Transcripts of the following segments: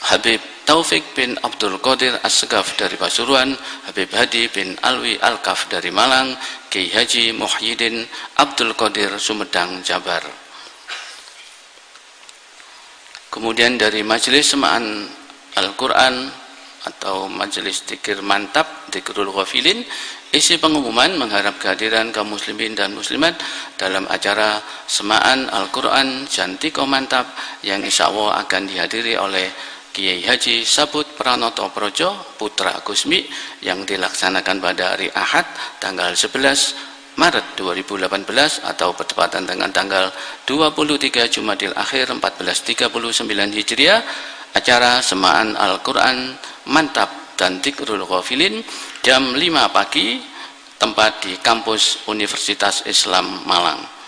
Habib Taufik bin Abdul Qadir As-Segaf dari Pasuruan, Habib Hadi bin Alwi Al-Kaf dari Malang, Kiai Haji Muhyiddin Abdul Qadir Sumedang Jabar. Kemudian dari Majelis Semaan Al-Quran atau Majelis Dikir Mantap, Dikrul Ghafilin, isi pengumuman mengharap kehadiran kaum muslimin dan muslimat dalam acara Semaan Al-Quran Jantiko Mantap yang insya Allah akan dihadiri oleh Kiai Haji Sabut Pranoto Projo Putra Gusmi yang dilaksanakan pada hari Ahad tanggal 11 Maret 2018 atau bertepatan dengan tanggal 23 Jumadil Akhir 1439 Hijriah acara Semaan Al-Quran Mantap dan Tikrul Ghafilin jam 5 pagi tempat di kampus Universitas Islam Malang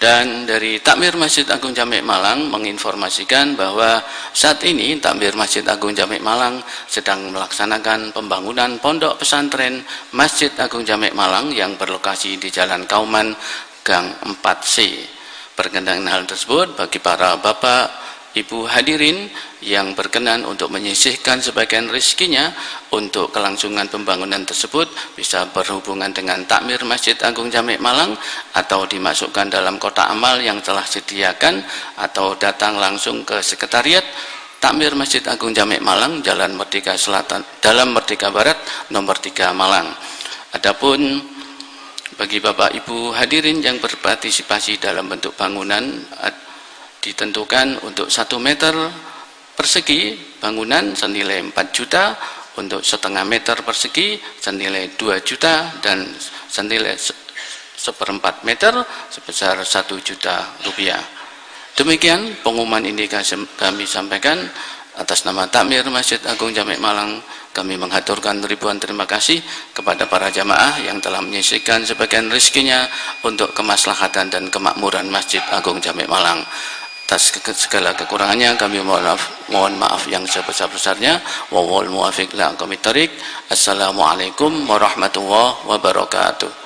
Dan dari Takmir Masjid Agung Jamek Malang menginformasikan bahwa saat ini Takmir Masjid Agung Jamek Malang sedang melaksanakan pembangunan pondok pesantren Masjid Agung Jamek Malang yang berlokasi di Jalan Kauman Gang 4C. Berkenaan hal tersebut bagi para bapak, ibu hadirin yang berkenan untuk menyisihkan sebagian rezekinya untuk kelangsungan pembangunan tersebut bisa berhubungan dengan takmir Masjid Agung Jamek Malang atau dimasukkan dalam kotak amal yang telah disediakan atau datang langsung ke sekretariat Takmir Masjid Agung Jamek Malang Jalan Merdeka Selatan dalam Merdeka Barat nomor 3 Malang. Adapun bagi Bapak Ibu hadirin yang berpartisipasi dalam bentuk bangunan ditentukan untuk satu meter persegi bangunan senilai 4 juta untuk setengah meter persegi senilai 2 juta dan senilai seperempat meter sebesar 1 juta rupiah. Demikian pengumuman ini kami sampaikan. Atas nama Takmir Masjid Agung Jamek Malang kami menghaturkan ribuan terima kasih kepada para jamaah yang telah menyisikan sebagian rezekinya untuk kemaslahatan dan kemakmuran Masjid Agung Jamek Malang atas segala kekurangannya kami mohon maaf, mohon maaf yang sebesar-besarnya. Wawal muwafiq la assalamualaikum warahmatullahi wabarakatuh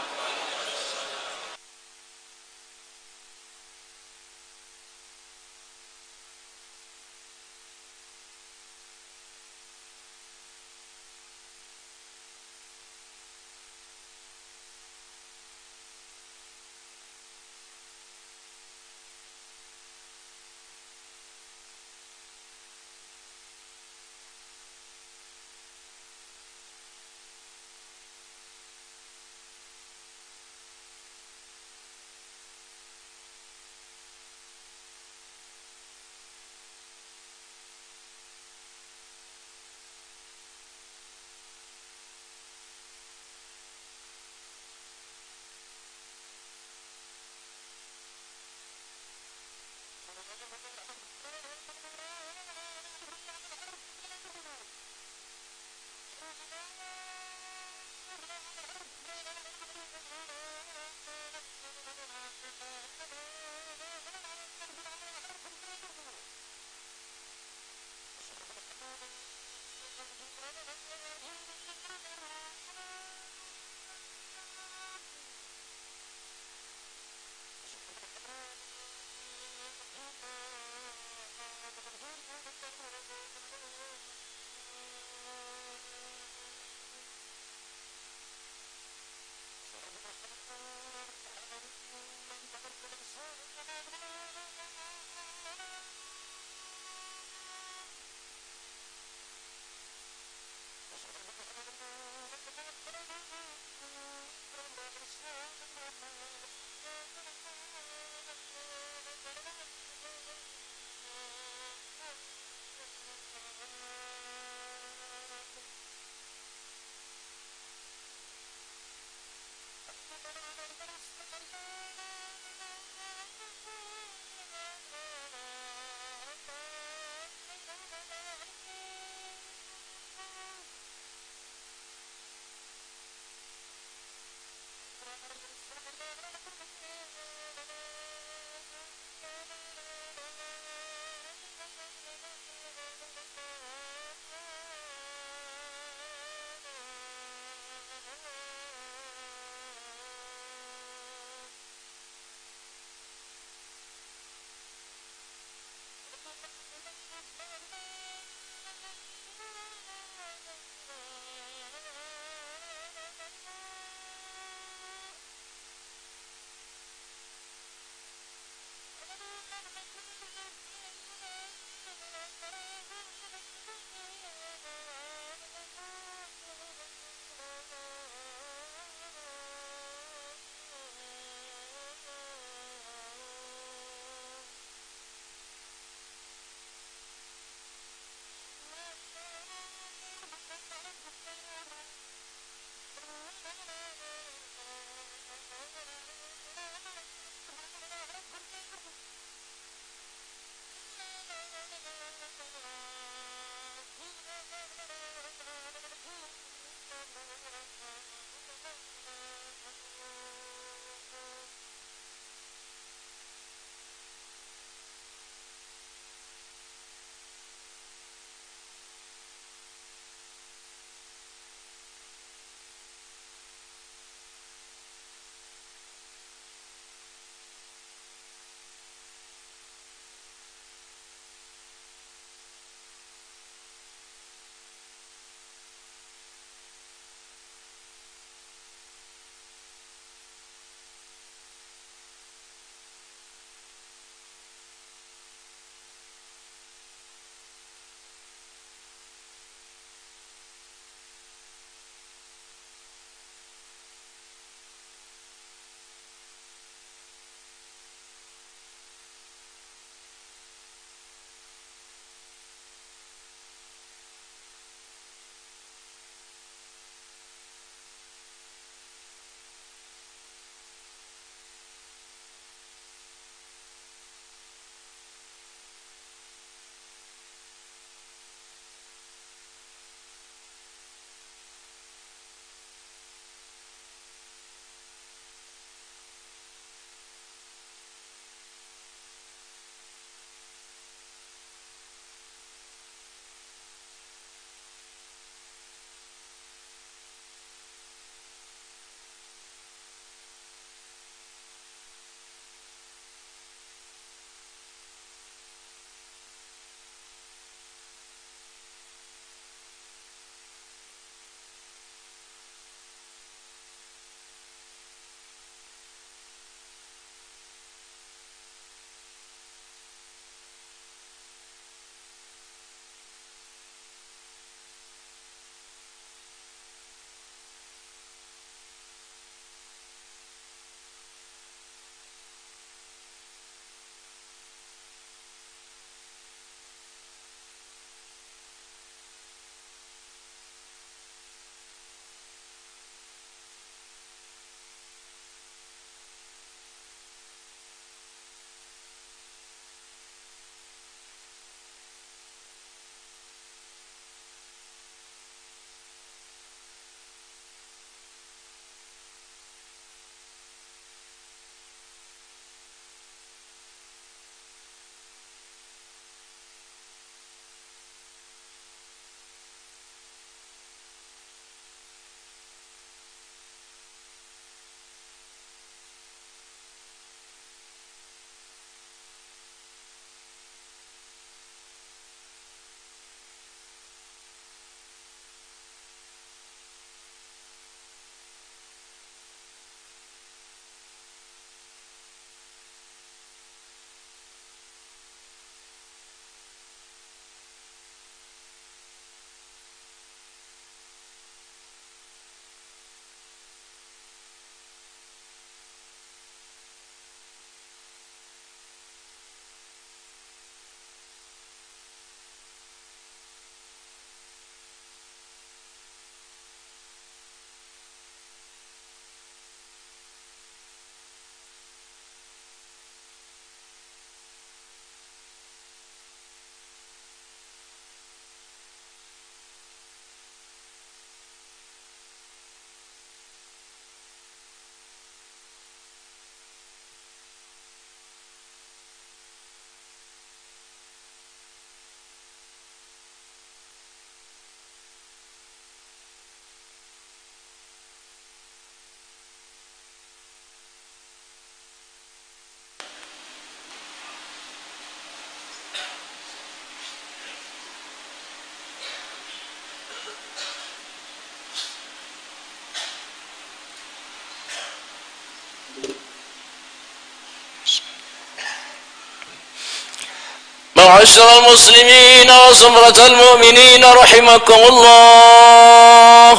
معاشر المسلمين وزمرة المؤمنين رحمكم الله.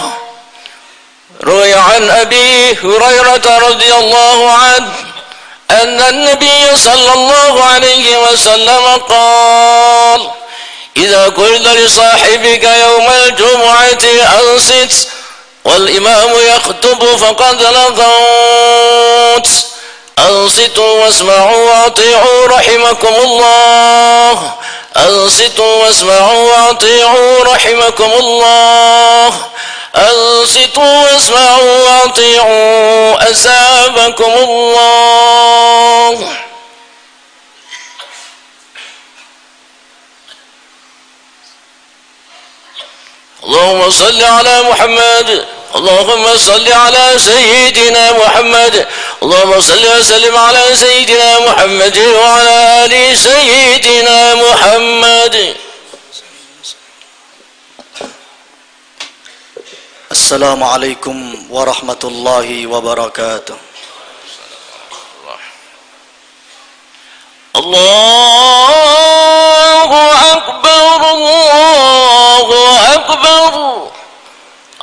روي عن أبي هريرة رضي الله عنه أن النبي صلى الله عليه وسلم قال إذا قلت لصاحبك يوم الجمعة أنصت والإمام يخطب فقد لغوت أنصتوا واسمعوا وأطيعوا رحمكم الله. أنصتوا واسمعوا وأطيعوا رحمكم الله. أنصتوا واسمعوا وأطيعوا أسابكم الله. اللهم صل على محمد. اللهم صل على سيدنا محمد. اللهم صل وسلم على سيدنا محمد وعلى آل سيدنا محمد. السلام عليكم ورحمة الله وبركاته. الله أكبر الله أكبر.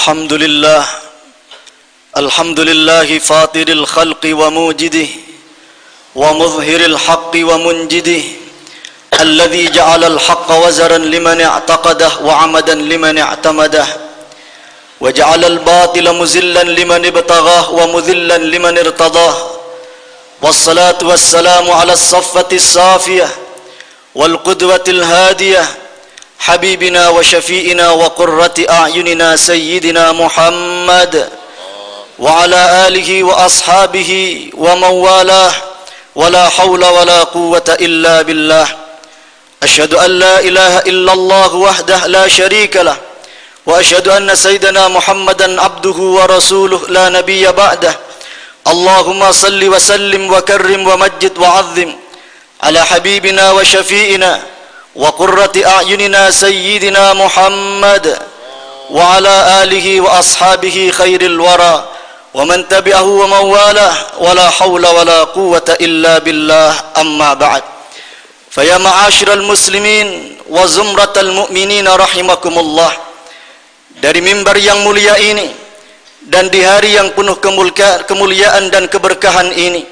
الحمد لله الحمد لله فاطر الخلق وموجده ومظهر الحق ومنجده الذي جعل الحق وزرا لمن اعتقده وعمدا لمن اعتمده وجعل الباطل مزلا لمن ابتغاه ومذلا لمن ارتضاه والصلاة والسلام على الصفة الصافية والقدوة الهادية حبيبنا وشفيئنا وقرة أعيننا سيدنا محمد وعلى آله وأصحابه ومن والاه ولا حول ولا قوة إلا بالله. أشهد أن لا إله إلا الله وحده لا شريك له. وأشهد أن سيدنا محمدا عبده ورسوله لا نبي بعده. اللهم صل وسلم وكرم ومجد وعظم على حبيبنا وشفيئنا وقرة أعيننا سيدنا محمد وعلى آله وأصحابه خير الورى ومن تبعه ومن والاه ولا حول ولا قوة إلا بالله أما بعد فيا معاشر المسلمين وزمرة المؤمنين رحمكم الله dari mimbar yang mulia ini dan di hari yang penuh kemuliaan dan keberkahan ini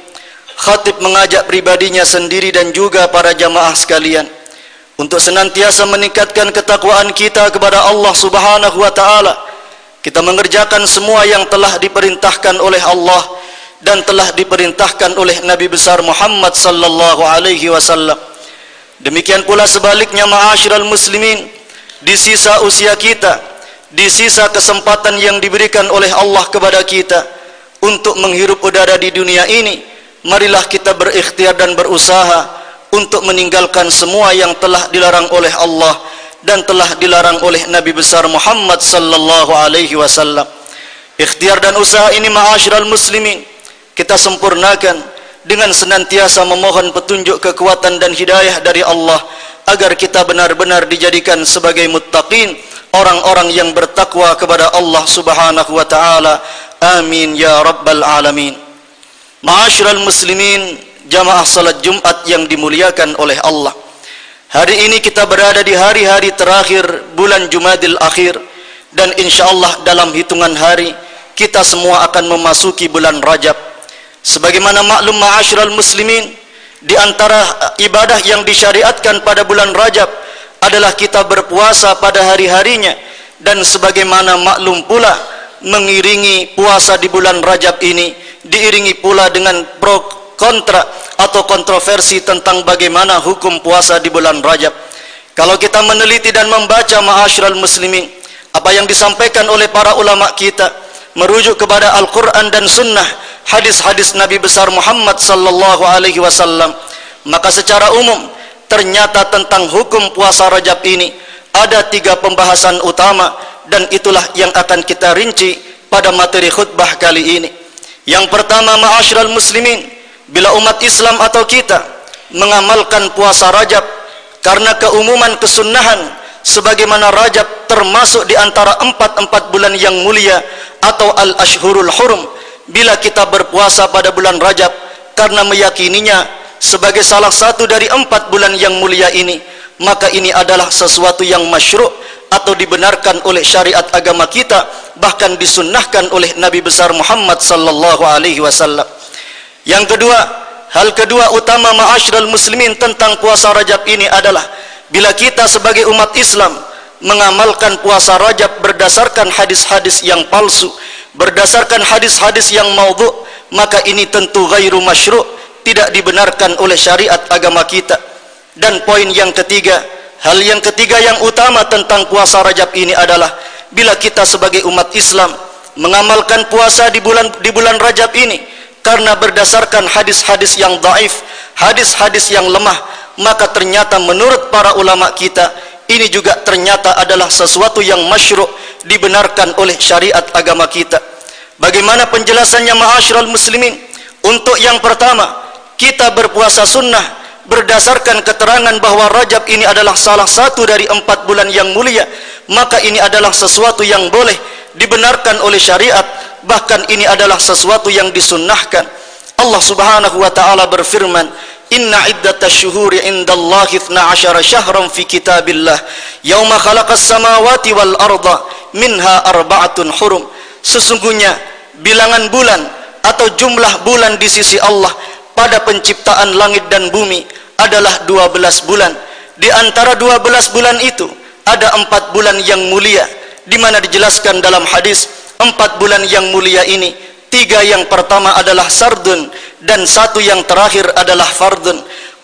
khatib mengajak pribadinya sendiri dan juga para jamaah sekalian untuk senantiasa meningkatkan ketakwaan kita kepada Allah Subhanahu wa taala. Kita mengerjakan semua yang telah diperintahkan oleh Allah dan telah diperintahkan oleh Nabi besar Muhammad sallallahu alaihi wasallam. Demikian pula sebaliknya ma'asyiral muslimin di sisa usia kita, di sisa kesempatan yang diberikan oleh Allah kepada kita untuk menghirup udara di dunia ini, marilah kita berikhtiar dan berusaha untuk meninggalkan semua yang telah dilarang oleh Allah dan telah dilarang oleh Nabi besar Muhammad sallallahu alaihi wasallam. Ikhtiar dan usaha ini ma'asyiral muslimin kita sempurnakan dengan senantiasa memohon petunjuk kekuatan dan hidayah dari Allah agar kita benar-benar dijadikan sebagai muttaqin orang-orang yang bertakwa kepada Allah Subhanahu wa taala amin ya rabbal alamin ma'asyiral muslimin jamaah salat Jumat yang dimuliakan oleh Allah. Hari ini kita berada di hari-hari terakhir bulan Jumadil akhir dan insyaallah dalam hitungan hari kita semua akan memasuki bulan Rajab. Sebagaimana maklum ma'asyiral muslimin di antara ibadah yang disyariatkan pada bulan Rajab adalah kita berpuasa pada hari-harinya dan sebagaimana maklum pula mengiringi puasa di bulan Rajab ini diiringi pula dengan pro kontra atau kontroversi tentang bagaimana hukum puasa di bulan Rajab. Kalau kita meneliti dan membaca ma'asyiral muslimin apa yang disampaikan oleh para ulama kita merujuk kepada Al-Qur'an dan sunnah hadis-hadis Nabi besar Muhammad sallallahu alaihi wasallam maka secara umum ternyata tentang hukum puasa Rajab ini ada tiga pembahasan utama dan itulah yang akan kita rinci pada materi khutbah kali ini yang pertama ma'asyiral muslimin bila umat Islam atau kita mengamalkan puasa Rajab karena keumuman kesunahan sebagaimana Rajab termasuk di antara empat-empat bulan yang mulia atau al-ashhurul hurum bila kita berpuasa pada bulan Rajab karena meyakininya sebagai salah satu dari empat bulan yang mulia ini maka ini adalah sesuatu yang masyru' atau dibenarkan oleh syariat agama kita bahkan disunnahkan oleh Nabi besar Muhammad sallallahu alaihi wasallam yang kedua hal kedua utama ma'asyiral muslimin tentang puasa Rajab ini adalah bila kita sebagai umat Islam mengamalkan puasa Rajab berdasarkan hadis-hadis yang palsu berdasarkan hadis-hadis yang maudhu maka ini tentu gairu masyru' tidak dibenarkan oleh syariat agama kita. Dan poin yang ketiga hal yang ketiga yang utama tentang puasa Rajab ini adalah bila kita sebagai umat Islam mengamalkan puasa di bulan di bulan Rajab ini karena berdasarkan hadis-hadis yang dhaif hadis-hadis yang lemah maka ternyata menurut para ulama kita ini juga ternyata adalah sesuatu yang masyru' dibenarkan oleh syariat agama kita. Bagaimana penjelasannya ma'asyiral muslimin? Untuk yang pertama kita berpuasa sunnah berdasarkan keterangan bahwa Rajab ini adalah salah satu dari empat bulan yang mulia maka ini adalah sesuatu yang boleh dibenarkan oleh syariat bahkan ini adalah sesuatu yang disunnahkan. Allah subhanahu wa ta'ala berfirman inna iddatash syuhuri indallahi 12 syahran fi kitabillah. Yauma khalaqas samawati wal arda minha arba'atun hurum. Sesungguhnya bilangan bulan atau jumlah bulan di sisi Allah pada penciptaan langit dan bumi adalah 12 bulan. Di antara 12 bulan itu ada empat bulan yang mulia di mana dijelaskan dalam hadis empat bulan yang mulia ini tiga yang pertama adalah sardun dan satu yang terakhir adalah fardun.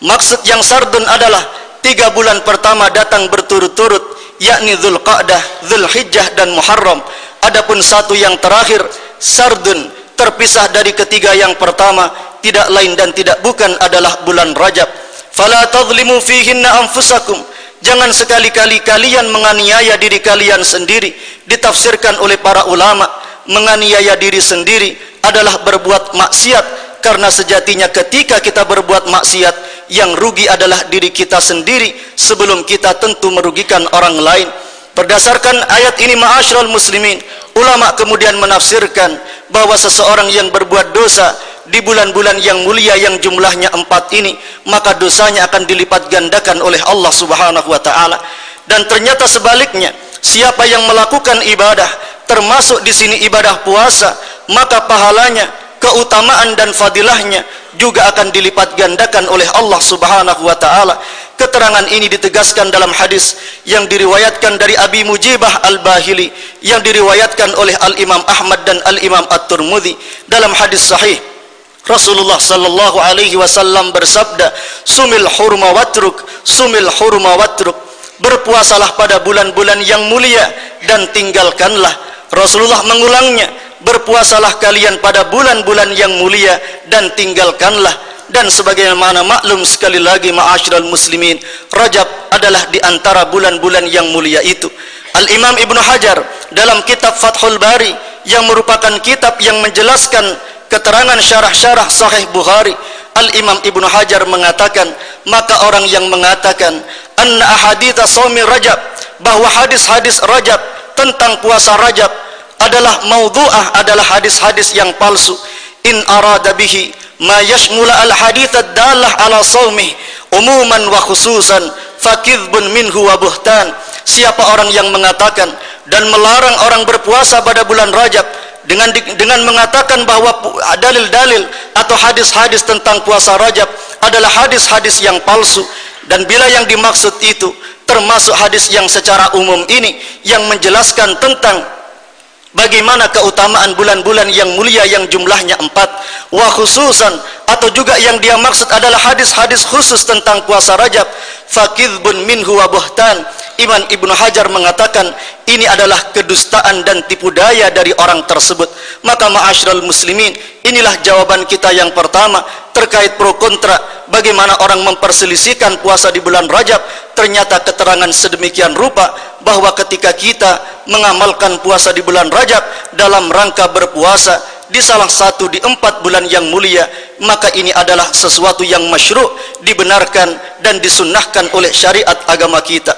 Maksud yang sardun adalah tiga bulan pertama datang berturut-turut yakni Zulqa'dah, Zulhijjah dan Muharram. Adapun satu yang terakhir sardun terpisah dari ketiga yang pertama tidak lain dan tidak bukan adalah bulan Rajab. Fala tadhlimu fihinna anfusakum jangan sekali-kali kalian menganiaya diri kalian sendiri ditafsirkan oleh para ulama. Menganiaya diri sendiri adalah berbuat maksiat karena sejatinya ketika kita berbuat maksiat yang rugi adalah diri kita sendiri sebelum kita tentu merugikan orang lain. Berdasarkan ayat ini ma'asyiral muslimin ulama kemudian menafsirkan bahwa seseorang yang berbuat dosa di bulan-bulan yang mulia yang jumlahnya empat ini maka dosanya akan dilipat gandakan oleh Allah subhanahu wa ta'ala dan ternyata sebaliknya siapa yang melakukan ibadah termasuk di sini ibadah puasa maka pahalanya keutamaan dan fadilahnya juga akan dilipat gandakan oleh Allah Subhanahu wa taala. Keterangan ini ditegaskan dalam hadis yang diriwayatkan dari Abi Mujibah Al-Bahili yang diriwayatkan oleh Al-Imam Ahmad dan Al-Imam At-Tirmidzi dalam hadis sahih. Rasulullah sallallahu alaihi wasallam bersabda, "Sumil hurma watruk, sumil hurma watruk." Berpuasalah pada bulan-bulan yang mulia dan tinggalkanlah. Rasulullah mengulangnya, berpuasalah kalian pada bulan-bulan yang mulia dan tinggalkanlah dan sebagaimana maklum sekali lagi ma'asyiral muslimin Rajab adalah di antara bulan-bulan yang mulia itu Al-Imam Ibnu Hajar dalam kitab Fathul Bari yang merupakan kitab yang menjelaskan keterangan syarah-syarah sahih Bukhari Al-Imam Ibnu Hajar mengatakan maka orang yang mengatakan anna ahaditha Rajab bahwa hadis-hadis Rajab tentang puasa Rajab adalah maudhu'ah adalah hadis-hadis yang palsu. In arada bihi ma yashmula al hadith ad-dalah ala sawmih umuman wa khususan fakidbun minhu wa buhtan. Siapa orang yang mengatakan dan melarang orang berpuasa pada bulan Rajab dengan dengan mengatakan bahwa dalil-dalil atau hadis-hadis tentang puasa Rajab adalah hadis-hadis yang palsu. Dan bila yang dimaksud itu termasuk hadis yang secara umum ini yang menjelaskan tentang bagaimana keutamaan bulan-bulan yang mulia yang jumlahnya empat. Wa khususan atau juga yang dia maksud adalah hadis-hadis khusus tentang puasa rajab fakidbun minhu wa buhtan. Iman Ibnu Hajar mengatakan ini adalah kedustaan dan tipu daya dari orang tersebut. Maka ma'asyiral muslimin inilah jawaban kita yang pertama terkait pro kontra. Bagaimana orang memperselisihkan puasa di bulan Rajab? Ternyata keterangan sedemikian rupa bahwa ketika kita mengamalkan puasa di bulan Rajab dalam rangka berpuasa di salah satu di empat bulan yang mulia maka ini adalah sesuatu yang masyru' dibenarkan dan disunnahkan oleh syariat agama kita.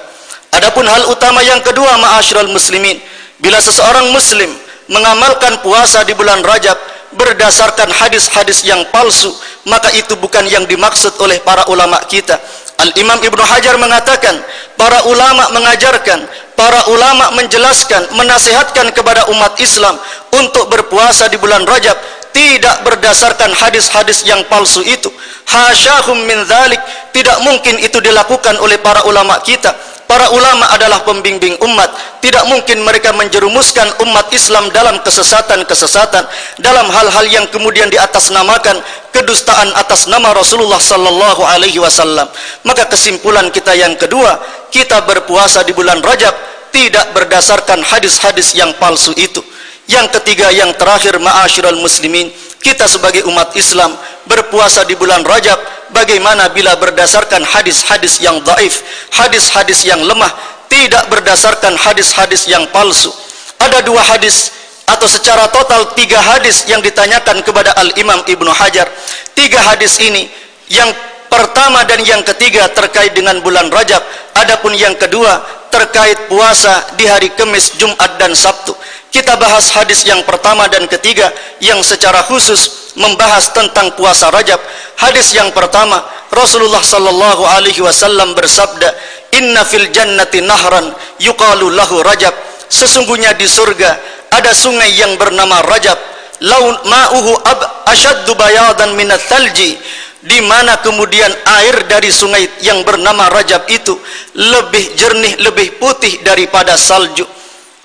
Adapun hal utama yang kedua ma'asyiral muslimin bila seseorang muslim mengamalkan puasa di bulan Rajab berdasarkan hadis-hadis yang palsu maka itu bukan yang dimaksud oleh para ulama kita. Al-Imam Ibnu Hajar mengatakan para ulama mengajarkan para ulama menjelaskan menasihatkan kepada umat Islam untuk berpuasa di bulan Rajab tidak berdasarkan hadis-hadis yang palsu itu. Hasyahum min dzalik tidak mungkin itu dilakukan oleh para ulama kita para ulama adalah pembimbing umat. Tidak mungkin mereka menjerumuskan umat Islam dalam kesesatan-kesesatan dalam hal-hal yang kemudian diatasnamakan kedustaan atas nama Rasulullah sallallahu alaihi wasallam. Maka kesimpulan kita yang kedua kita berpuasa di bulan Rajab tidak berdasarkan hadis-hadis yang palsu itu. Yang ketiga yang terakhir ma'asyiral muslimin kita sebagai umat Islam berpuasa di bulan Rajab bagaimana bila berdasarkan hadis-hadis yang dhaif hadis-hadis yang lemah tidak berdasarkan hadis-hadis yang palsu? Ada dua hadis atau secara total tiga hadis yang ditanyakan kepada Al-Imam Ibnu Hajar. Tiga hadis ini yang pertama dan yang ketiga terkait dengan bulan Rajab adapun yang kedua terkait puasa di hari Kamis, Jumat dan Sabtu kita bahas hadis yang pertama dan ketiga yang secara khusus membahas tentang puasa Rajab. Hadis yang pertama, Rasulullah sallallahu alaihi wasallam bersabda, "Inna fil jannati nahran yuqalu lahu Rajab." Sesungguhnya di surga ada sungai yang bernama Rajab. Laun ma'uhu ab ashaddu bayadan minat thalji di mana kemudian air dari sungai yang bernama Rajab itu lebih jernih, lebih putih daripada salju.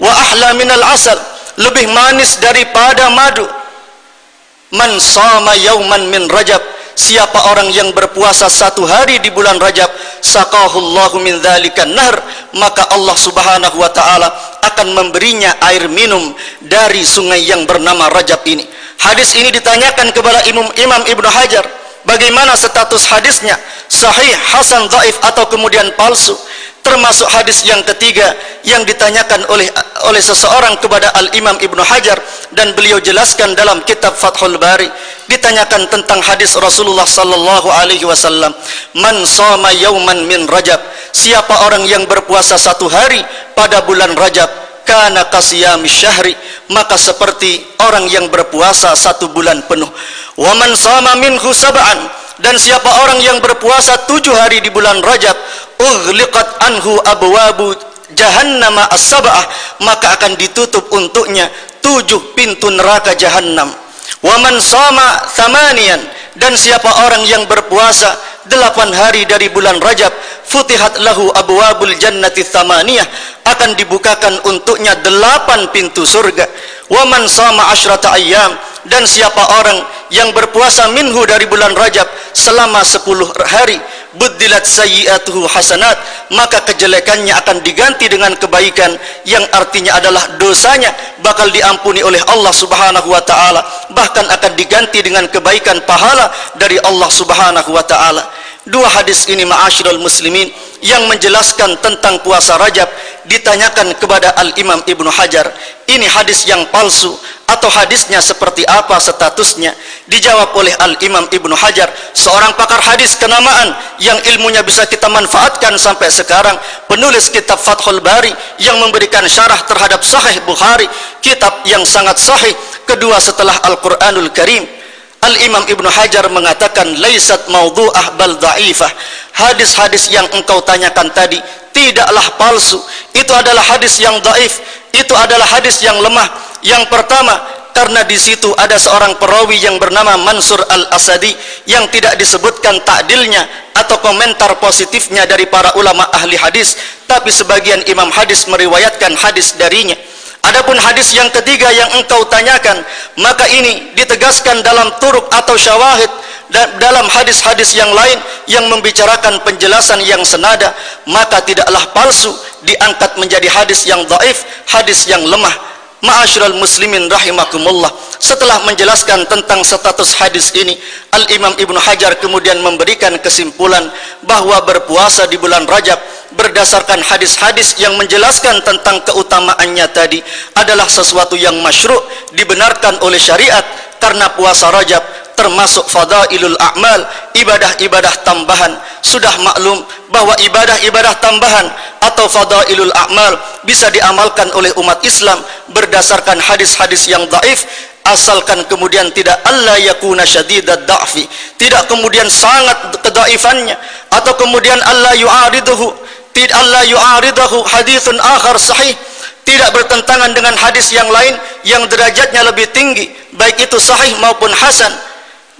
Wa ahla minal asal lebih manis daripada madu. Man sama yauman min rajab siapa orang yang berpuasa satu hari di bulan rajab saqahullahu min dzalika nahr maka Allah subhanahu wa ta'ala akan memberinya air minum dari sungai yang bernama rajab ini. Hadis ini ditanyakan kepada imam, imam ibnu hajar bagaimana status hadisnya? Sahih hasan dhaif atau kemudian palsu? Termasuk hadis yang ketiga yang ditanyakan oleh oleh seseorang kepada Al Imam Ibnu Hajar dan beliau jelaskan dalam kitab Fathul Bari. Ditanyakan tentang hadis Rasulullah sallallahu alaihi wasallam man shoma yauman min Rajab? Siapa orang yang berpuasa satu hari pada bulan Rajab? Kana qasiyami syahri. Maka seperti orang yang berpuasa satu bulan penuh wa man shoma minhu sab'an. Dan siapa orang yang berpuasa tujuh hari di bulan Rajab ughliqat anhu abwabu jahannam as-sab'ah maka akan ditutup untuknya tujuh pintu neraka jahannam. Wa man sama thamanian. Dan siapa orang yang berpuasa delapan hari dari bulan Rajab futihat lahu abwabul jannati thamaniyah akan dibukakan untuknya delapan pintu surga. Wa man sama asyrata ayyam dan siapa orang yang berpuasa minhu dari bulan Rajab selama sepuluh hari buddilat sayyiatuhu hasanat maka kejelekannya akan diganti dengan kebaikan yang artinya adalah dosanya bakal diampuni oleh Allah Subhanahu wa taala bahkan akan diganti dengan kebaikan pahala dari Allah Subhanahu wa taala. Dua hadis ini ma'asyiral muslimin yang menjelaskan tentang puasa Rajab ditanyakan kepada Al-Imam Ibnu Hajar. Ini hadis yang palsu atau hadisnya seperti apa statusnya dijawab oleh Al-Imam Ibnu Hajar seorang pakar hadis kenamaan yang ilmunya bisa kita manfaatkan sampai sekarang penulis kitab Fathul Bari yang memberikan syarah terhadap Sahih Bukhari kitab yang sangat sahih kedua setelah Al-Quranul Karim Al-Imam Ibnu Hajar mengatakan laisat maudhu'ah bal dha'ifah. Hadis-hadis yang engkau tanyakan tadi tidaklah palsu. Itu adalah hadis yang dhaif. Itu adalah hadis yang lemah. Yang pertama, karena di situ ada seorang perawi yang bernama Mansur Al-Asadi yang tidak disebutkan takdilnya atau komentar positifnya dari para ulama ahli hadis, tapi sebagian imam hadis meriwayatkan hadis darinya. Adapun hadis yang ketiga yang engkau tanyakan, maka ini ditegaskan dalam turuk atau syawahid dalam hadis-hadis yang lain yang membicarakan penjelasan yang senada, maka tidaklah palsu diangkat menjadi hadis yang dhaif, hadis yang lemah. Ma'asyiral muslimin rahimakumullah. Setelah menjelaskan tentang status hadis ini, Al-Imam Ibnu Hajar kemudian memberikan kesimpulan bahwa berpuasa di bulan Rajab berdasarkan hadis-hadis yang menjelaskan tentang keutamaannya tadi adalah sesuatu yang masyru' dibenarkan oleh syariat karena puasa Rajab termasuk fadailul a'mal ibadah-ibadah tambahan. Sudah maklum bahwa ibadah-ibadah tambahan atau fadailul a'mal bisa diamalkan oleh umat Islam berdasarkan hadis-hadis yang dhaif asalkan kemudian tidak Allah yakuna syadidad da'fi tidak kemudian sangat kedaifannya atau kemudian Allah yu'ariduhu tidak Allah yu'aridahu hadithun akhar sahih tidak bertentangan dengan hadis yang lain yang derajatnya lebih tinggi baik itu sahih maupun hasan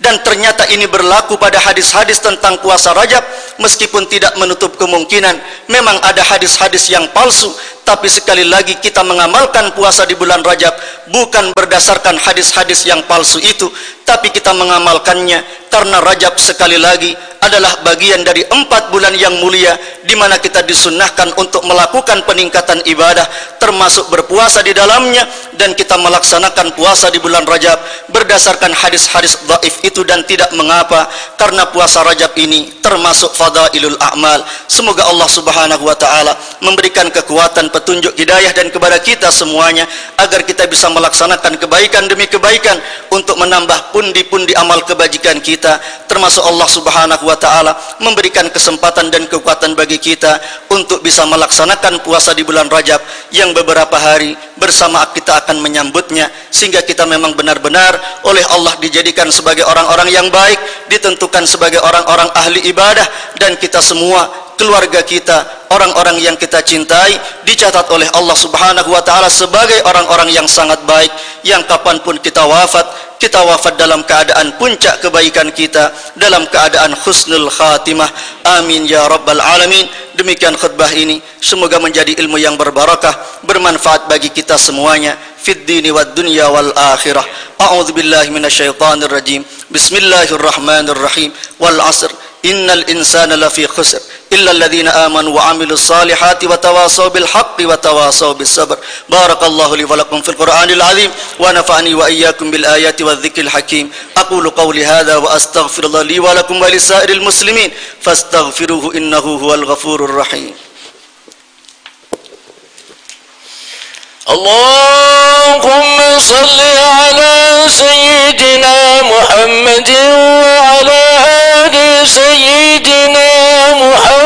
dan ternyata ini berlaku pada hadis-hadis tentang puasa Rajab meskipun tidak menutup kemungkinan memang ada hadis-hadis yang palsu tapi sekali lagi kita mengamalkan puasa di bulan Rajab bukan berdasarkan hadis-hadis yang palsu itu. Tapi kita mengamalkannya karena Rajab sekali lagi adalah bagian dari empat bulan yang mulia di mana kita disunnahkan untuk melakukan peningkatan ibadah termasuk berpuasa di dalamnya dan kita melaksanakan puasa di bulan Rajab berdasarkan hadis-hadis dhaif itu dan tidak mengapa karena puasa Rajab ini termasuk fadailul a'mal. Semoga Allah Subhanahu wa taala memberikan kekuatan petunjuk hidayah dan kepada kita semuanya agar kita bisa melaksanakan kebaikan demi kebaikan untuk menambah pundi-pundi amal kebajikan kita. Termasuk Allah Subhanahu wa taala memberikan kesempatan dan kekuatan bagi kita untuk bisa melaksanakan puasa di bulan Rajab yang beberapa hari bersama kita akan menyambutnya sehingga kita memang benar-benar oleh Allah dijadikan sebagai orang-orang yang baik ditentukan sebagai orang-orang ahli ibadah dan kita semua keluarga kita orang-orang yang kita cintai dicatat oleh Allah Subhanahu wa taala sebagai orang-orang yang sangat baik yang kapan pun kita wafat kita wafat dalam keadaan puncak kebaikan kita dalam keadaan husnul khatimah. Amin ya rabbal alamin. Demikian khutbah ini. Semoga menjadi ilmu yang berbarakah bermanfaat bagi kita semuanya. Fid dini wad dunya wal akhirah. A'udzu billahi minasyaitonir rajim bismillahirrahmanirrahim. Wal asr. Innal insana lafi khusr إلا الذين آمنوا وعملوا الصالحات وتواصوا بالحق وتواصوا بالصبر. بارك الله لي ولكم في القرآن العظيم ونفعني وإياكم بالآيات والذكر الحكيم. أقول قولي هذا وأستغفر الله لي ولكم ولسائر المسلمين. فاستغفروه إنه هو الغفور الرحيم. اللهم صل على سيدنا محمد وعلى آل سيدنا محمد.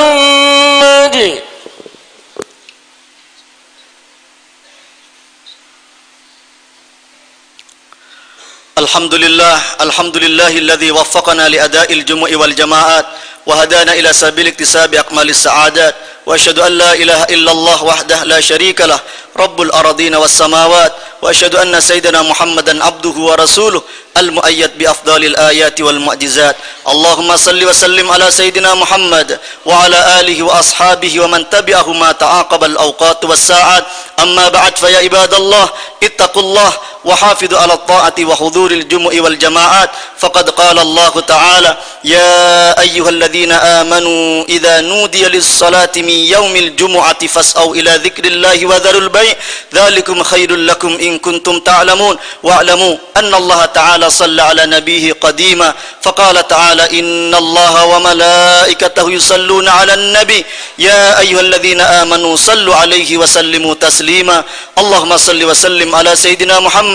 الحمد لله الحمد لله الذي وفقنا لأداء الجمع والجماعات وهدانا إلى سبيل اكتساب أقمال السعادات وأشهد أن لا إله إلا الله وحده لا شريك له رب الأرضين والسماوات وأشهد أن سيدنا محمدا عبده ورسوله المؤيد بأفضل الآيات والمعجزات اللهم صل وسلم على سيدنا محمد وعلى آله وأصحابه ومن تبعه ما تعاقب الأوقات والساعات أما بعد فيا عباد الله اتقوا الله وحافظوا على الطاعة وحضور الجمع والجماعات. فقد قال الله تعالى يا أيها الذين آمنوا إذا نودي للصلاة من يوم الجمعة فاسأوا إلى ذكر الله وذروا البيع. ذلكم خير لكم إن كنتم تعلمون. واعلموا أن الله تعالى صلى على نبيه قديما. فقال تعالى إن الله وملائكته يصلون على النبي. يا أيها الذين آمنوا صلوا عليه وسلموا تسليما. اللهم صل وسلم على سيدنا محمد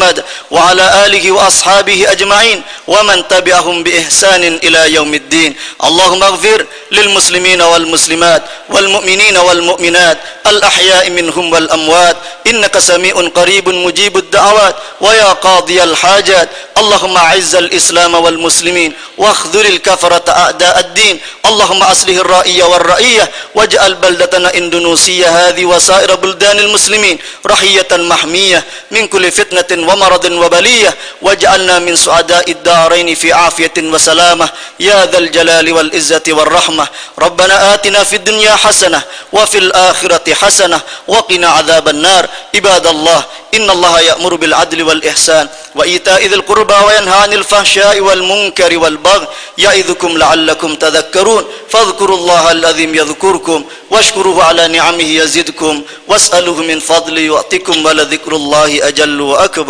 وعلى آله وأصحابه أجمعين ومن تبعهم بإحسان إلى يوم الدين. اللهم اغفر للمسلمين والمسلمات والمؤمنين والمؤمنات الأحياء منهم والأموات. إنك سميع قريب مجيب الدعوات. ويا قاضي الحاجات. اللهم أعز الإسلام والمسلمين واخذل الكفرة أعداء الدين. اللهم أصله الرائية والرئية واجعل بلدتنا إندونيسيا هذه وسائر بلدان المسلمين رحية محمية من كل فتنة ومرض وبلية واجعلنا من سعداء الدارين في عافية وسلامة. يا ذا الجلال والعزة والرحمة. ربنا آتنا في الدنيا حسنة وفي الآخرة حسنة وقنا عذاب النار. عباد الله إن الله يأمر بالعدل والإحسان وإيتاء ذي القربى وينهى عن الفحشاء والمنكر والبغي يعظكم لعلكم تذكرون. فاذكروا الله العظيم يذكركم واشكروه على نعمه يزدكم. واسألوه من فضله يعطيكم ولذكر الله أجل وأكبر.